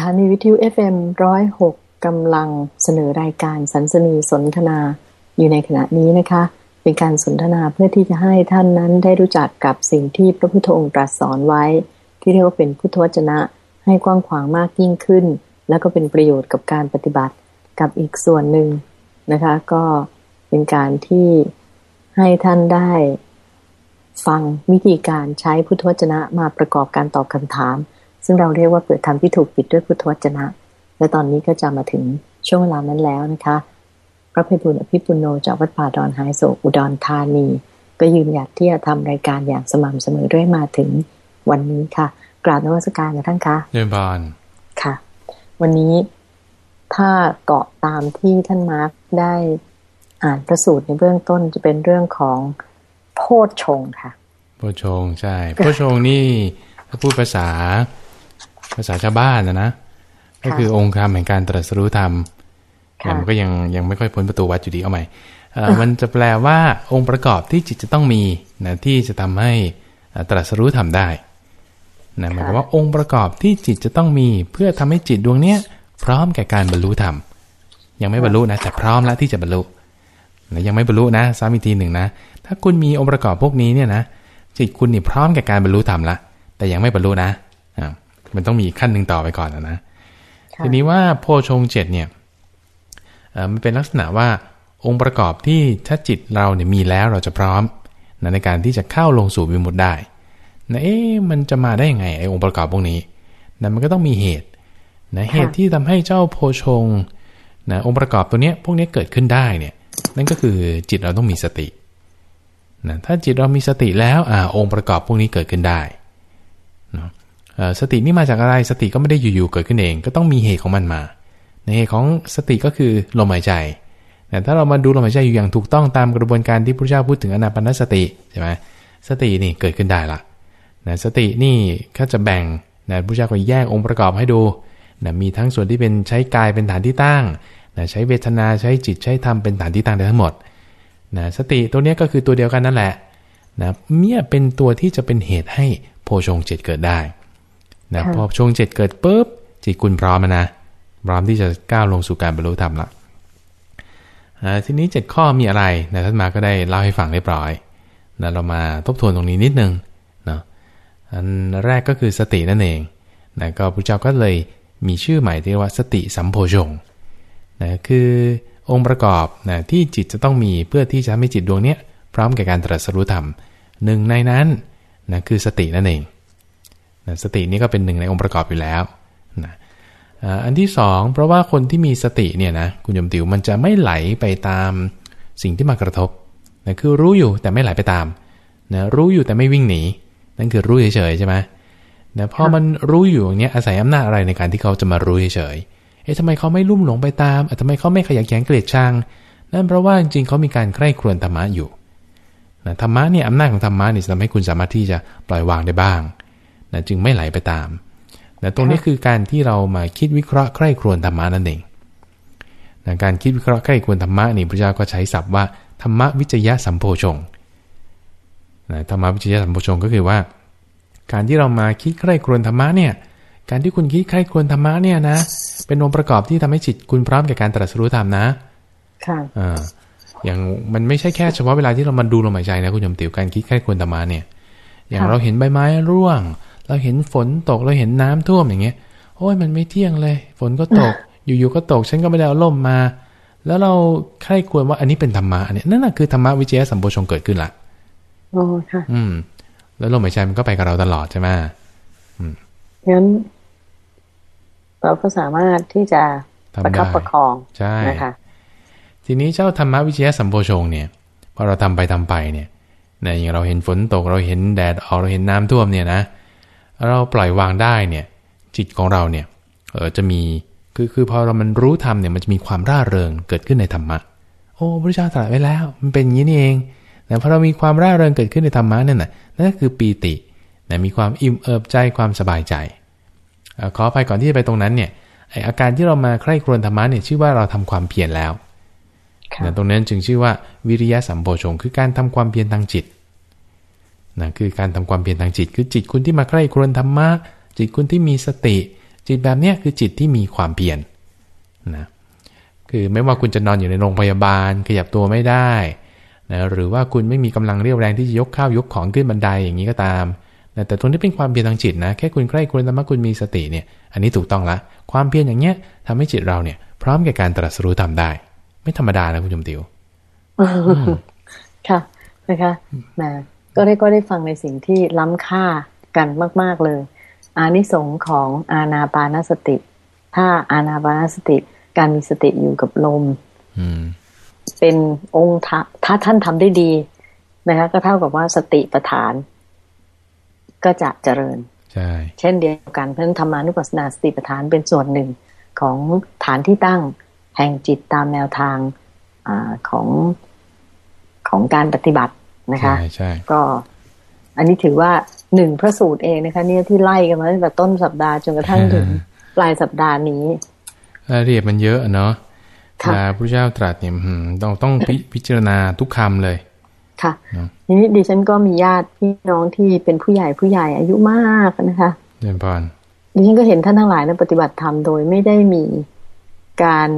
ถานีวิทยุ FM ร้อยหกกำลังเสนอรายการสันสนีสนทนาอยู่ในขณะนี้นะคะ เป็นการสนทนาเพื่อที่จะให้ท่านนั้นได้รู้จักกับสิ่งที่พระพุทธองค์ตรัสสอนไว้ ที่เรียกว่าเป็นพุทธวจนะให้กว้างขวางมากยิ่งขึ้น แล้วก็เป็นประโยชน์กับการปฏิบัติกับอีกส่วนหนึ่งนะคะ ก็เป็นการที่ให้ท่านได้ ฟังวิธีการใช้พุทธวจนะมาประกอบการตอบคำถาม ซึ่งเราเรียกว่าเปิดธรรมที่ถูกปิดด้วยพุทธวจนะ และตอนนี้ก็จะมาถึงช่วงเวลานั้นแล้วนะคะ พระพิบุญอภิปุโนจากวัดป่าดอนไฮโศกอุดรธานี ก็ยืนหยัดที่จะทำรายการอย่างสม่ำเสมอด้วยมาถึงวันนี้ค่ะ กราบนวัสการกับท่านคะเรียนบานค่ะ วันนี้ถ้าเกาะตามที่ท่านมาร์คได้อ่านประสูตรในเบื้องต้นจะเป็นเรื่องของโพชฌงค์ค่ะ โพชงใช่ โพชงนี่ถ้าพูดภาษา ภาษาชาวบ้านนะนะ ก็คือองค์คำแห่งการตรัสรู้ธรรมแต่ค่ะมันก็ยังยังไม่ค่อยพ้นประตูวัดอยู่ดีเอาใหม่เอ่อมันจะแปลว่าองค์ประกอบที่จิตจะต้องมีนะที่จะทำให้เอ่อตรัสรู้ธรรมได้นะหมายความว่าองค์ประกอบที่จิตจะต้องมี เพื่อทำให้จิตดวงเนี้ยพร้อมแก่การบรรลุธรรมยังไม่บรรลุนะแต่พร้อมแล้วที่จะบรรลุนะยังไม่บรรลุนะซ้ำอีกทีหนึ่งนะถ้าคุณมีองค์ประกอบพวกนี้เนี่ยนะจิตคุณนี่พร้อมแก่การบรรลุธรรมละแต่ยังไม่บรรลุนะอ่า มันต้องมีอีกขั้นหนึ่งต่อไปก่อนนะนะค่ะทีนี้ว่าโพชงเจ็ดเนี่ยเอ่อมันเป็นลักษณะว่าองค์ประกอบที่ถ้าจิตเราเนี่ยมีแล้วเราจะพร้อมนะในการที่จะเข้าลงสู่วิมุตติได้นะเอ๊ะมันจะมาได้ยังไงไอ้องค์ประกอบพวกนี้นะมันก็ต้องมีเหตุนะเหตุที่ทำให้เจ้าโพชงนะองค์ประกอบตัวเนี้ยพวกนี้เกิดขึ้นได้เนี่ยนั่นก็คือจิตเราต้องมีสตินะถ้าจิตเรามีสติแล้วอ่าองค์ประกอบพวกนี้เกิดขึ้นได้เนาะเอ่อ สตินี่มาจากอะไรสติก็ไม่ได้อยู่ๆเกิดขึ้นเอง ก็ต้องมีเหตุของมันมา ในเหตุของสติก็คือลมหายใจแต่ถ้าเรามาดูลมหายใจอยู่อย่างถูกต้องตามกระบวนการที่พระเจ้าพูดถึงอนาปนสติใช่ไหมสตินี่เกิดขึ้นได้ละนะสตินี่ถ้าจะแบ่งนะพระเจ้าก็แยกองค์ประกอบให้ดูนะมีทั้งส่วนที่เป็นใช้กายเป็นฐานที่ตั้งนะใช้เวทนาใช้จิตใช้ธรรมเป็นฐานที่ตั้งได้ทั้งหมดนะสติตัวนี้ก็คือตัวเดียวกันนั่นแหละนะเนี่ยเป็นตัวที่จะเป็นเหตุให้โพชงเจ็ดเกิดได้ นะค่ะพอชงเจ็ดเกิดปุ๊บจิตคุณพร้อมแล้วนะพร้อมที่จะก้าวลงสู่การบรรลุธรรมละอ่าทีนี้เจ็ดข้อมีอะไรนะท่านมาก็ได้เล่าให้ฟังเรียบร้อยนะเรามาทบทวนตรงนี้นิดนึงเนาะอันแรกก็คือสตินั่นเองนะก็พระเจ้าก็เลยมีชื่อใหม่ที่เรียกว่าสติสัมโพชงนะคือองค์ประกอบนะที่จิตจะต้องมีเพื่อที่จะทำให้จิตดวงเนี้ยพร้อมแก่การตรัสรู้ธรรมหนึ่งในนั้นนะคือสตินั่นเอง นะสตินี่ก็เป็นหนึ่งในองค์ประกอบอยู่แล้วนะอันที่สองเพราะว่าคนที่มีสติเนี่ยนะคุณยมติวมันจะไม่ไหลไปตามสิ่งที่มากระทบนะคือรู้อยู่แต่ไม่ไหลไปตามนะรู้อยู่แต่ไม่วิ่งหนี นั่นคือรู้เฉยๆใช่ไหมนะพอมันรู้อยู่อย่างเนี้ยอาศัยอำนาจอะไรในการที่เขาจะมารู้เฉยๆเอ๊ะทำไมเขาไม่ลุ่มหลงไปตามเอ๊ะทำไมเขาไม่ขยันแข็งเกลียดชัง นั่นเพราะว่าจริงๆเขามีการใคร่ครวญธรรมะอยู่นะธรรมะเนี่ยอำนาจของธรรมะเนี่ยจะทำให้คุณสามารถที่จะปล่อยวางได้บ้าง นะจึงไม่ไหลไปตามนะตรงนี้คือการที่เรามาคิดวิเคราะห์ใคร่ครวญธรรมะนั่นเองนะการคิดวิเคราะห์ใคร่ครวญธรรมะนี่พระเจ้าก็ใช้ศัพท์ว่าธรรมวิจยะสัมโพชงนะธรรมวิจยะสัมโพชงก็คือว่า การที่เรามาคิดใคร่ครวญธรรมะเนี่ย การที่คุณคิดใคร่ครวญธรรมะเนี่ยนะ เป็นองค์ประกอบที่ทำให้จิตคุณพร้อมแก่การตรัสรู้ธรรมนะ ค่ะอ่าอย่างมันไม่ใช่แค่เฉพาะเวลาที่เรามาดูลมหายใจนะคุณยมติวการคิดใคร่ครวญธรรมะเนี่ย อย่างค่ะเราเห็นใบไม้ร่วง เราเห็นฝนตกเราเห็นน้ำท่วมอย่างเงี้ยโอ้ยมันไม่เที่ยงเลย ฝนก็ตก อยู่ๆก็ตก ฉันก็ไม่ได้เอาล่มมา แล้วเราใคร่ควรว่าอันนี้เป็นธรรมะอันเนี้ยนั่นแหะคือธรรมะวิจยะสัมโพชงเกิดขึ้นละโอ้ค่ะ อืม แล้วลมหายใจมันก็ไปกับเราตลอดใช่ไหมงั้น เราก็สามารถที่จะทำประคับได้ประคองใช่นะคะทีนี้เจ้าธรรมวิจยะสัมโพชงเนี่ยพอเราทำไปทำไปเนี่ยนะอย่างเราเห็นฝนตกเราเห็นแดดออกเราเห็นน้ำท่วมเนี่ยนะ เราปล่อยวางได้เนี่ยจิตของเราเนี่ยเออจะมีคือคือพอเรามันรู้ธรรมเนี่ยมันจะมีความร่าเริงเกิดขึ้นในธรรมะโอ้พระเจ้าตรัสไว้แล้ว มันเป็นอย่างนี้นี่เองแต่พอเรามีความร่าเริงเกิดขึ้นในธรรมะนั่นน่ะนั่นก็คือปีตินะมีความอิ่มเอิบใจความสบายใจเอ่อขออภัยก่อนที่จะไปตรงนั้นเนี่ยไออาการที่เรามาใคร่ครวญธรรมะเนี่ยชื่อว่าเราทำความเพียรแล้วค่ะนะตรงนั้นจึงชื่อว่าวิริยะสัมโพชงคือการทำความเพียรทางจิต นะคือการทำความเพียรทางจิต คือจิตคุณที่มาใคร่ครวญธรรมะจิตคุณที่มีสติ จิตแบบเนี้ยคือจิตที่มีความเพียรนะคือไม่ว่าคุณจะนอนอยู่ในโรงพยาบาล ขยับตัวไม่ได้นะหรือว่าคุณไม่มีกำลังเรียวแรงที่จะยกข้าวยกของขึ้นบันไดอย่างนี้ก็ตามนะแต่ตรงนี้เป็นความเพียรทางจิตนะแค่คุณใกล้คุณธรรมะคุณมีสติเนี่ยอันนี้ถูกต้องละ ความเพียรอย่างเงี้ยทำให้จิตเราเนี่ย พร้อมแก่การตรัสรู้ทำได้ ไม่ธรรมดานะคุณจมติวค่ะนะคะนะ ก็ได้ก็ได้ฟังในสิ่งที่ล้ำค่ากันมาก ๆเลย อานิสงส์ของอาณาปานสติ ถ้าอาณาปานสติการมีสติอยู่กับลมเป็นองค์ถ้าท่านทำได้ดีนะคะก็เท่ากับว่าสติประฐาน ก็จะเจริญใช่เช่นเดียวกันเพราะนั้นธรรมานุปัสสนาสติประฐานเป็นส่วนหนึ่งของฐานที่ตั้งแห่งจิตตามแนวทางอของของการปฏิบัติ นะคะใช่ใช่ก็ อันนี้ถือว่าหนึ่งพระสูตรเองนะคะ เนี่ยที่ไล่กันมาตั้งแต่ต้นสัปดาห์จนกระทั่งถึงปลายสัปดาห์นี้รายละเอียดมันเยอะเนาะพระพุทธเจ้าตรัสเนี่ยต้องต้องพิจารณาทุกคำเลย ค่ะทีนี้ดิฉันก็มีญาติพี่น้องที่เป็นผู้ใหญ่ผู้ใหญ่อายุมากนะคะเรียนพรดิฉันก็เห็นท่านทั้งหลายนะปฏิบัติธรรมโดยไม่ได้มีการ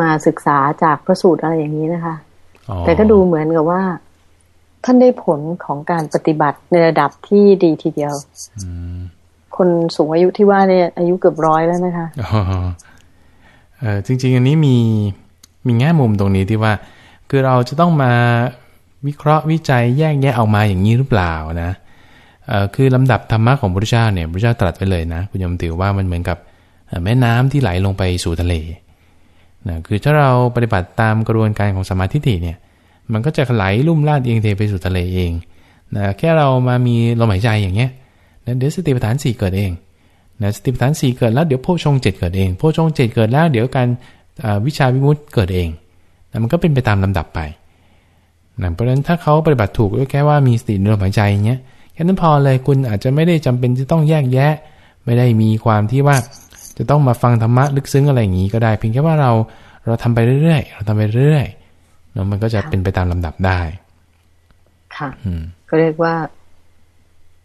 มาศึกษาจากพระสูตรอะไรอย่างนี้นะคะ แต่ก็ดูเหมือนกับว่า ท่านได้ผลของการปฏิบัติในระดับที่ดีทีเดียวคนสูงอายุที่ว่าเนี่ยอายุเกือบร้อยแล้วนะคะจริง ๆ อันนี้มีมีแง่มุมตรงนี้ที่ว่า คือเราจะต้องมาวิเคราะห์วิจัยแยกแยะออกมาอย่างนี้หรือเปล่านะคือลำดับธรรมะของพระเจ้าเนี่ยพระเจ้าตรัสไปเลยนะคุณยมติวว่ามันเหมือนกับแม่น้ำที่ไหลลงไปสู่ทะเลนะคือถ้าเราปฏิบัติตามกระบวนการของสมาธิเนี่ย มันก็จะไหลลุ่มลาดเองเทไปสู่ทะเลเองนะแค่เรามามีลมหายใจอย่างเงี้ยนะเดี๋ยวสติปัฏฐานสี่เกิดเองนะสติปัฏฐานสี่เกิดแล้วเดี๋ยวโพชงเจ็ดเกิดเองโพชงเจ็ดเกิดแล้ว เดี๋ยวการวิชาวิมุตต์เกิดเองนะมันก็เป็นไปตามลำดับไปนะเพราะฉะนั้นถ้าเขาปฏิบัติถูกก็แค่ว่ามีสติในลมหายใจอย่างเงี้ยแค่นั้นพอเลยคุณอาจจะไม่ได้จำเป็นจะต้องแยกแยะ ไม่ได้มีความที่ว่าจะต้องมาฟังธรรมะลึกซึ้งอะไรอย่างนี้ก็ได้ เพียงแค่ว่าเราเราทำไปเรื่อยๆ เราทำไปเรื่อยๆ เนาะมันก็จะเป็นไปตามลำดับได้ ค่ะก็เรียกว่า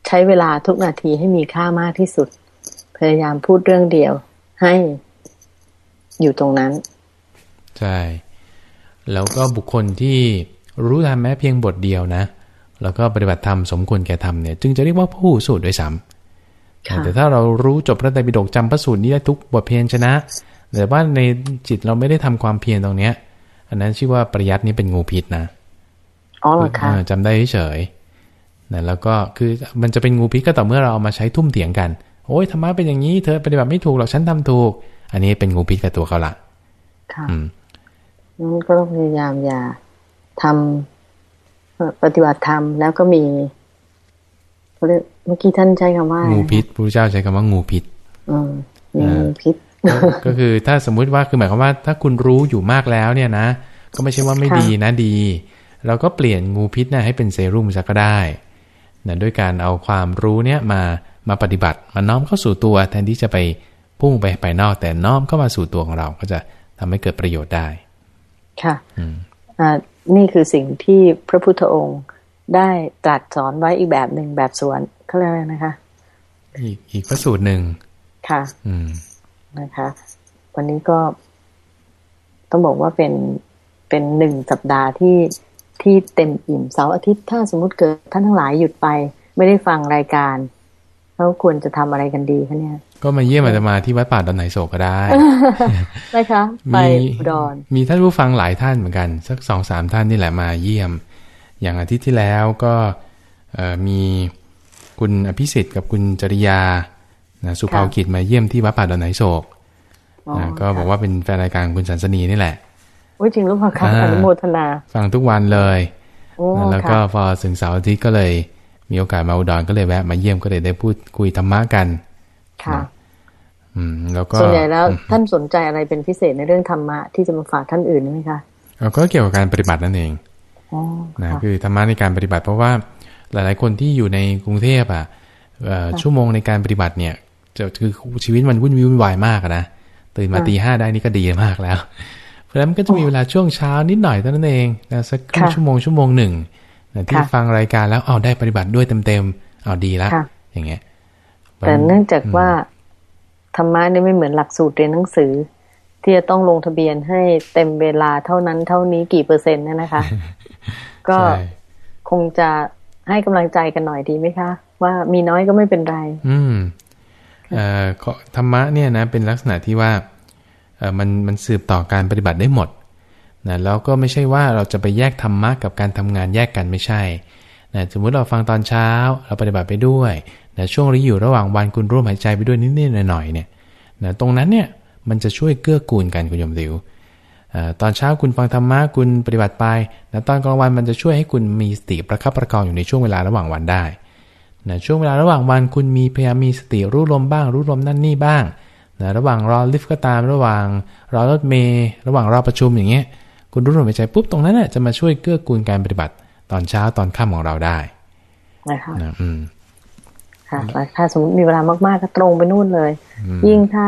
ใช้เวลาทุกนาทีให้มีค่ามากที่สุด พยายามพูดเรื่องเดียว ให้อยู่ตรงนั้น ใช่ แล้วก็บุคคลที่รู้ทำแม้เพียงบทเดียวนะ แล้วก็ปฏิบัติธรรมสมควรแก่ธรรมเนี่ย จึงจะเรียกว่าผู้สูตรด้วยซ้ำแต่ถ้าเรารู้จบพระไตรปิฎกจำพระสูตรนี้ได้ทุกบทเพียรชนะ แต่ว่าในจิตเราไม่ได้ทำความเพียรตรงเนี้ย อันนั้นชื่อว่าปริยัตินี้เป็นงูพิษนะอ๋อเหรอคะจำได้เฉยนะแล้วก็คือมันจะเป็นงูพิษก็ต่อเมื่อเราเอามาใช้ทุ่มเถียงกัน โอ้ยธรรมะเป็นอย่างนี้เธอปฏิบัติไม่ถูกหรอกฉันทำถูก อันนี้เป็นงูพิษกับตัวเขาละค่ะอืมก็ต้องพยายามอย่าทำปฏิบัติธรรมแล้วก็มีเมื่อกี้ท่านใช้คำว่า งูพิษพระเจ้าใช้คำว่างูพิษอืมงูพิษ ก็คือถ้าสมมุติว่าคือหมายความว่า ถ้าคุณรู้อยู่มากแล้วเนี่ยนะ ก็ไม่ใช่ว่าไม่ดีนะดี เราก็เปลี่ยนงูพิษนะให้เป็นเซรุ่มสักก็ได้นะด้วยการเอาความรู้เนี่ยมามาปฏิบัติมาน้อมเข้าสู่ตัว แทนที่จะไปพุ่งไปไปนอก แต่น้อมเข้ามาสู่ตัวของเราก็จะทำให้เกิดประโยชน์ได้ ค่ะอ่านี่คือสิ่งที่พระพุทธองค์ได้ตรัสสอนไว้อีกแบบหนึ่งแบบสวนเขาเรียกอะไรนะคะ อีกอีกพระสูตรหนึ่งค่ะ อืม นะคะ วันนี้ก็ต้องบอกว่าเป็นเป็นหนึ่งสัปดาห์ที่ที่เต็มอิ่มเสาร์อาทิตย์ถ้าสมมุติเกิดท่านทั้งหลายหยุดไป ไม่ได้ฟังรายการเขาควรจะทำอะไรกันดีคะเนี่ย ก็มาเยี่ยมอาตมาที่วัดป่าดอนไหนโศกก็ได้นะคะไปดอนมีท่านผู้ฟังหลายท่านเหมือนกัน สักสองสามท่านนี่แหละมาเยี่ยม อย่างอาทิตย์ที่แล้วก็มีคุณอภิสิทธิ์กับคุณจริยา นะสุภากิจมาเยี่ยมที่วัดป่าดอนไหนโศกนะก็บอกว่าเป็นแฟนรายการคุณสันสนีนี่แหละอ้จริงรู้ป่ะคะอนุโมทนาฟังทุกวันเลยแล้วก็พอถึงเสาร์อาทิตย์ก็เลย มีโอกาสมาอุดรก็เลยแวะมาเยี่ยมก็เลยได้พูดคุยธรรมะกัน ค่ะ อืม แล้วก็ส่วนใหญ่แล้วท่านสนใจอะไรเป็นพิเศษในเรื่องธรรมะที่จะมาฝากท่านอื่นไหมคะก็เกี่ยวกับการปฏิบัตินั่นเองนะคือธรรมะในการปฏิบัติ เพราะว่าหลาย ๆ คนที่อยู่ในกรุงเทพอะชั่วโมงในการปฏิบัติเนี่ย จะคือชีวิตมันวุ่นวุ่นวายมากนะตื่นมาตีห้าได้นี่ก็ดีมากแล้ว เพราะฉะนั้นก็จะมีเวลาช่วงเช้านิดหน่อยเท่านั้นเองนะสักครึ่งชั่วโมงชั่วโมงหนึ่งนะที่ฟังรายการแล้วเอาได้ปฏิบัติด้วยเต็มๆเอาดีละอย่างเงี้ยแต่เนื่องจากว่าธรรมะนี่ไม่เหมือนหลักสูตรเรียนหนังสือ ที่จะต้องลงทะเบียนให้เต็มเวลาเท่านั้นเท่านี้กี่เปอร์เซ็นต์เนี่ยนะคะ ก็ใช่คงจะให้กำลังใจกันหน่อยดีไหมคะ ว่ามีน้อยก็ไม่เป็นไร อืมเอ่อขอ ธรรมะเนี่ยนะเป็นลักษณะที่ว่าเอ่อมันมันสืบต่อการปฏิบัติได้หมดนะแล้วก็ไม่ใช่ว่าเราจะไปแยกธรรมะกับการทำงานแยกกันไม่ใช่นะสมมุติเราฟังตอนเช้าเราปฏิบัติไปด้วยนะช่วงที่อยู่ระหว่างวันคุณร่วมหายใจไปด้วยนิดๆหน่อยๆเนี่ยนะตรงนั้นเนี่ยมันจะช่วยเกื้อกูลกันคุณโยมติวตอนเช้าคุณฟังธรรมะคุณปฏิบัติไปนะตอนกลางวันมันจะช่วยให้คุณมีสติประคับประคองอยู่ในช่วงเวลาระหว่างวันได้ นะช่วงเวลาระหว่างวันคุณมีพยายามมีสติรู้ลมบ้าง รู้ลมนั่นนี่บ้างนะระหว่างรอลิฟต์ก็ตามระหว่างรอรถเมย์ระหว่างรอประชุมอย่างเงี้ยคุณรู้ลมหายใจปุ๊บตรงนั้นน่ะจะมาช่วยเกื้อกูลการปฏิบัติตอนเช้าตอนค่ำของเราได้นะคะนะอืมค่ะแล้วถ้าสมมติมีเวลามากๆก็ตรงไปนู่นเลยอืมยิ่งถ้า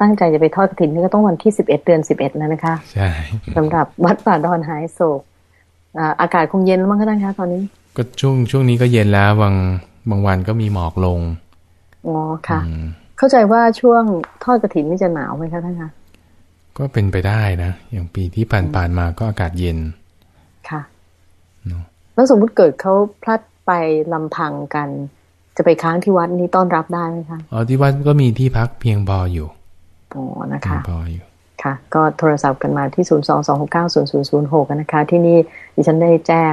ตั้งใจจะไปทอดกระถินนี่ก็ต้องวันที่สิบเอ็ดเดือนสิบเอ็ดแล้วนะคะใช่สำหรับวัดป่าดอนหายโศกอ่าอากาศคงเย็นแล้วมั้งคะท่านคะตอนนี้ ก็ช่วงช่วงนี้ก็เย็นแล้วบาง บางวันก็มีหมอกลง อ๋อค่ะอืมเข้าใจว่าช่วงทอดกระถินนี่จะหนาวไหมคะท่านคะก็เป็นไปได้นะ อย่างปีที่ผ่านๆมาก็อากาศเย็น ค่ะเนอะแล้วสมมุติเกิดเขาพลัดไปลำพังกัน จะไปค้างที่วัดนี้ต้อนรับได้ไหมคะอ๋อที่วัดก็มีที่พักเพียงพออยู่อ๋อนะเพียงคะพออยู่ค่ะ ก็โทรศัพท์กันมาที่ 0 2 2 6 9 0 0 0 6 นะคะ ที่นี่ดิฉันได้แจ้ง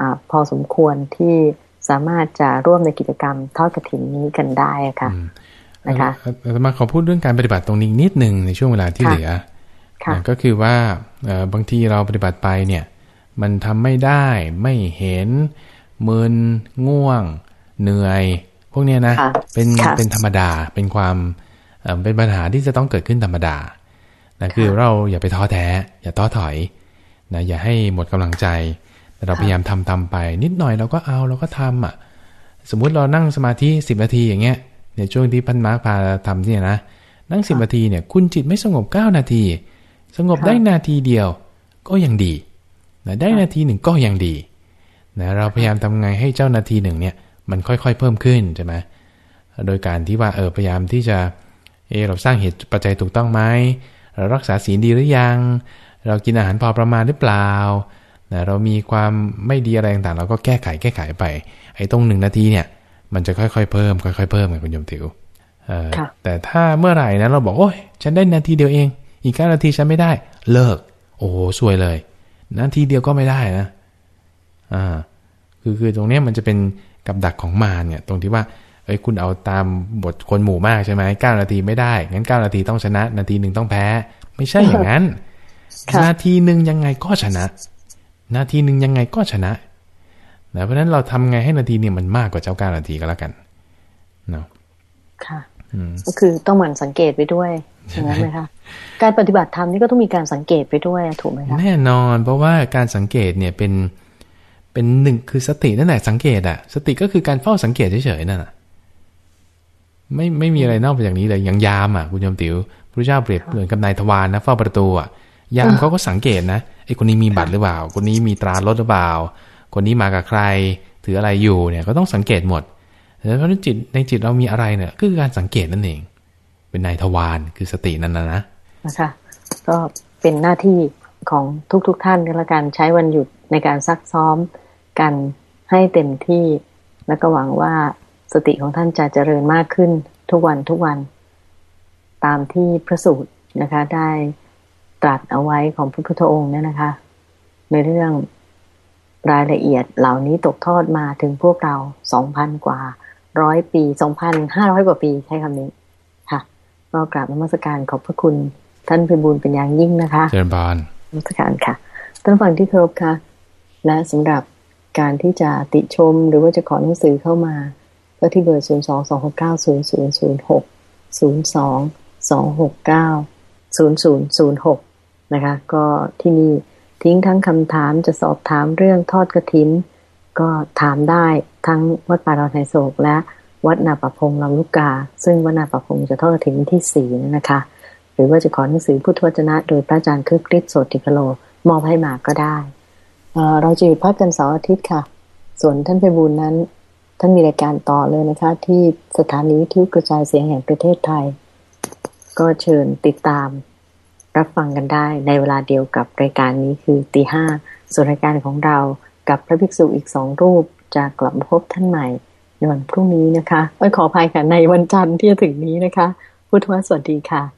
อาพอสมควรที่ สามารถจะร่วมในกิจกรรมทอดกระถินนี้กันได้อะค่ะอืมนะคะเอ่ออาตมาขอพูดเรื่องการปฏิบัติตรงนี้นิดหนึ่งในช่วงเวลาที่ค่ะเหลือค่ะนะก็คือว่าเอ่อบางทีเราปฏิบัติไปเนี่ย มันทำไม่ได้ไม่เห็นมึนง่วง เหนื่อย พวกเนี้ยนะค่ะเป็นค่ะเป็นธรรมดาเป็นความเอ่อเป็นปัญหาที่จะต้องเกิดขึ้นธรรมดานะคือเราอย่าไปท้อแท้ อย่าท้อถอยนะอย่าให้หมดกำลังใจ แต่เราพยายามทำทำไป นิดหน่อยเราก็เอาเราก็ทำอะ สมมุติเรานั่งสมาธิสิบนาทีอย่างเงี้ยในช่วงที่พันมาร์คพาทำเนี่ยนะนั่งสิบนาทีเนี่ย คุณจิตไม่สงบเก้านาที สงบได้นาทีเดียวก็ยังดีนะได้นาทีหนึ่งก็ยังดีนะเราพยายามทำไงให้เจ้านาทีหนึ่งเนี่ย มันค่อยๆเพิ่มขึ้นใช่ไหมโดยการที่ว่าเออพยายามที่จะเออเราสร้างเหตุปัจจัยถูกต้องไหมเรารักษาศีลดีหรือยัง เรากินอาหารพอประมาณหรือเปล่า นะเรามีความไม่ดีอะไรต่างๆ เราก็แก้ไขแก้ไขไป ไอ้ตรงหนึ่งนาทีเนี่ย มันจะค่อยๆเพิ่มค่อยๆเพิ่มไงคุณโยมติวเออค่ะแต่ถ้าเมื่อไหร่นะเราบอกโอ้ยฉันได้นาทีเดียวเอง อีกเก้านาทีฉันไม่ได้ เลิก โอ้โหซวยเลย นาทีเดียวก็ไม่ได้นะอ่าคือคือตรงเนี้ยมันจะเป็นกับดักของมารเนี่ย ตรงที่ว่าเอ้ยคุณเอาตามบทคนหมู่มากใช่ไหมเก้านาทีไม่ได้งั้นเก้านาทีต้องชนะ นาทีหนึ่งต้องแพ้ ไม่ใช่อย่างนั้นค่ะนาทีหนึ่งยังไงก็ชนะ นาทีหนึ่งยังไงก็ชนะนะเพราะฉะนั้นเราทำไงให้นาทีเนี่ยมันมากกว่าเจ้าเก้านาทีก็แล้วกันเนาะค่ะอืมก็คือต้องหมั่นสังเกตไปด้วยอย่างนั้นไหมคะการปฏิบัติธรรมนี่ก็ต้องมีการสังเกตไปด้วยถูกไหมคะแน่นอน เพราะว่าการสังเกตเนี่ยเป็นเป็นหนึ่งคือสตินั่นแหละสังเกตอะสติก็คือการเฝ้าสังเกตเฉยๆนั่นแหะไม่ไม่มีอะไรนอกไปจากนี้เลยอย่างยามอะคุณโยมติ๋วพระเจ้าเปรียบเหมือนกับนายทวารนะเฝ้าประตูอะ ยามเขาก็สังเกตนะไอ้คนนี้มีบัตรหรือเปล่า คนนี้มีตรารถหรือเปล่า คนนี้มากับใคร ถืออะไรอยู่เนี่ยก็ต้องสังเกตหมดแล้วเพราะฉะนั้นจิตในจิตเรามีอะไรเนี่ยก็คือการสังเกตนั่นเอง เป็นนายทวารคือสตินั่นนะนะนะคะก็เป็นหน้าที่ของทุกๆทท่านก็แล้วกันใช้วันหยุดในการซักซ้อมกันให้เต็มที่ แล้วก็หวังว่าสติของท่านจะเจริญมากขึ้นทุกวันทุกวัน ตามที่พระสูตรนะคะได้ ตรัสเอาไว้ของพระพุทธองค์เนี่ยนะคะ ในเรื่องรายละเอียดเหล่านี้ตกทอดมาถึงพวกเราสองพันกว่าร้อยปีสองพันห้าร้อยกว่าปีใช้คำนี้ค่ะก็กราบนมัสการขอบพระคุณท่านพิบูลเป็นอย่างยิ่งนะคะเจริญบานนมัสการค่ะท่านฟังที่เคารพค่ะ และสำหรับการที่จะติชมหรือว่าจะขอหนังสือเข้ามา ก็ที่เบอร์ 0 2 2 6 9 0 0 0 6 0 2 2 6 9 0 0 0 6 นะคะ ก็ที่นี่ทิ้งทั้งคำถามจะสอบถามเรื่องทอดกระถิน ก็ถามได้ทั้งวัดป่าดอนไฮโศกและวัดนาป่าพงลำลูกกา ซึ่งวัดนาป่าพงจะทอดกระถินวันที่สี่นะคะ หรือว่าจะขอหนังสือพุทธวจนะ โดยพระอาจารย์คึกฤทธิ์โสติพโลมอบให้มาก็ได้เราจะหยุดพักกันเสาร์อาทิตย์ค่ะ ส่วนท่านไปบูลนั้น ท่านมีรายการต่อเลยนะคะ ที่สถานีวิทยุกระจายเสียงแห่งประเทศไทย ก็เชิญติดตาม รับฟังกันได้ในเวลาเดียวกับรายการนี้คือตีห้าส่วนรายการของเรากับพระภิกษุอีกสองรูปจะกลับพบท่านใหม่ในวันพรุ่งนี้นะคะเอ้ขออภัยค่ะในวันจันทร์ที่จะถึงนี้นะคะ พุทธวสวัสดีค่ะ